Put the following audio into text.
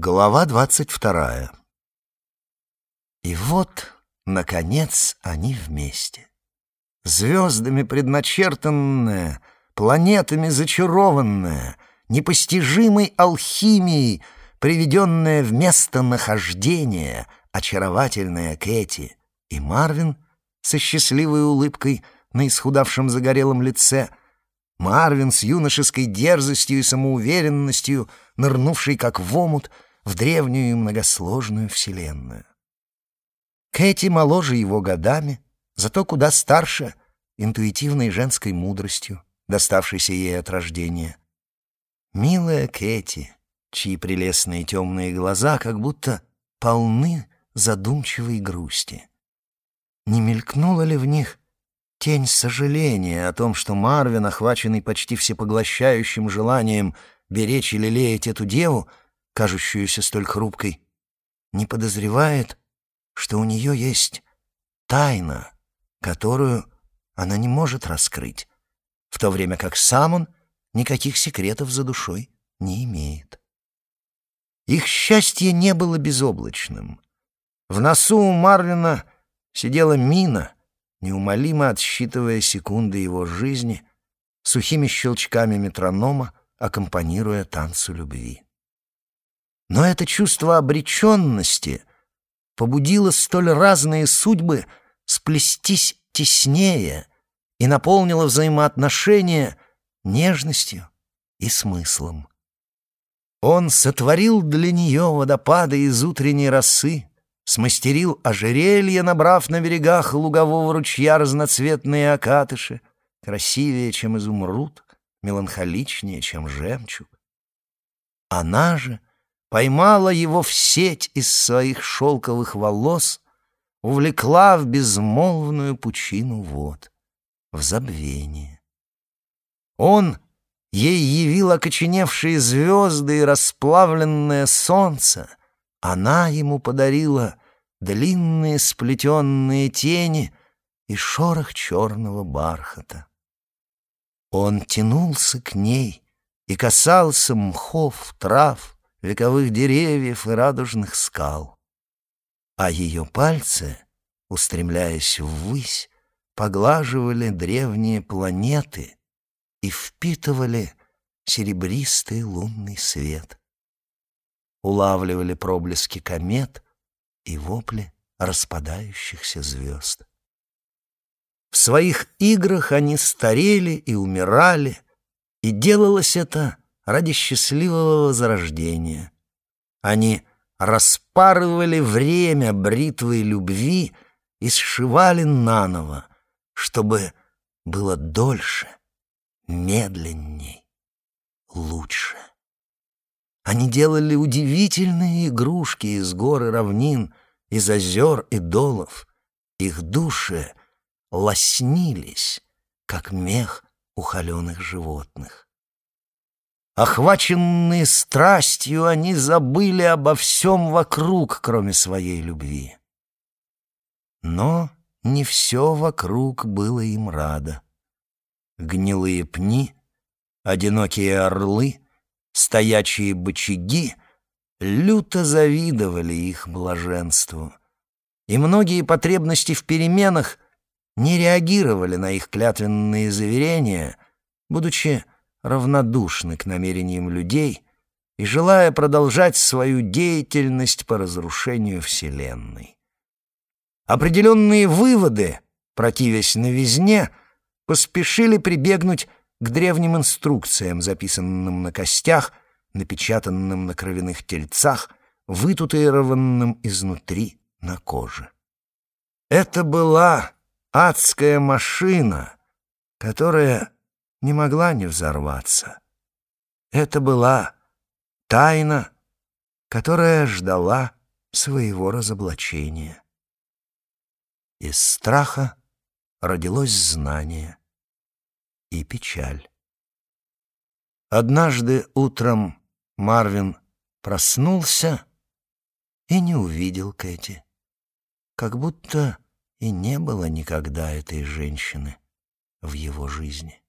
Глава двадцать вторая. И вот, наконец, они вместе. Звездами предначертанная, планетами зачарованная, непостижимой алхимией, приведенная в место нахождения, очаровательная Кэти и Марвин со счастливой улыбкой на исхудавшем загорелом лице — Марвин с юношеской дерзостью и самоуверенностью, нырнувший как в омут в древнюю и многосложную вселенную. Кэти моложе его годами, зато куда старше интуитивной женской мудростью, доставшейся ей от рождения. Милая Кэти, чьи прелестные темные глаза как будто полны задумчивой грусти. Не мелькнуло ли в них тень сожаления о том, что Марвин, охваченный почти всепоглощающим желанием беречь и лелеять эту деву, кажущуюся столь хрупкой, не подозревает, что у нее есть тайна, которую она не может раскрыть, в то время как сам он никаких секретов за душой не имеет. Их счастье не было безоблачным. В носу у Марвина сидела мина — неумолимо отсчитывая секунды его жизни, сухими щелчками метронома, аккомпанируя танцу любви. Но это чувство обреченности побудило столь разные судьбы сплестись теснее и наполнило взаимоотношения нежностью и смыслом. Он сотворил для нее водопады из утренней росы, смастерил ожерелье, набрав на берегах лугового ручья разноцветные окатыши, красивее, чем изумруд, меланхоличнее, чем жемчуг. Она же поймала его в сеть из своих шелковых волос, увлекла в безмолвную пучину вод, в забвение. Он ей явил окоченевшие звезды и расплавленное солнце, она ему подарила длинные сплетенные тени и шорох черного бархата. Он тянулся к ней и касался мхов, трав, вековых деревьев и радужных скал. А ее пальцы, устремляясь ввысь, поглаживали древние планеты и впитывали серебристый лунный свет. Улавливали проблески комет — и вопли распадающихся звезд. В своих играх они старели и умирали, и делалось это ради счастливого возрождения. Они распарывали время бритвой любви и сшивали наново, чтобы было дольше, медленней, лучше. Они делали удивительные игрушки из гор и равнин, из озер и долов. Их души лоснились, как мех у холеных животных. Охваченные страстью, они забыли обо всем вокруг, кроме своей любви. Но не все вокруг было им радо. Гнилые пни, одинокие орлы — стоячие бочаги люто завидовали их блаженству, и многие потребности в переменах не реагировали на их клятвенные заверения, будучи равнодушны к намерениям людей и желая продолжать свою деятельность по разрушению Вселенной. Определенные выводы, противясь новизне, поспешили прибегнуть к древним инструкциям, записанным на костях, напечатанным на кровяных тельцах, вытатуированным изнутри на коже. Это была адская машина, которая не могла не взорваться. Это была тайна, которая ждала своего разоблачения. Из страха родилось знание и печаль. Однажды утром Марвин проснулся и не увидел Кэти, как будто и не было никогда этой женщины в его жизни.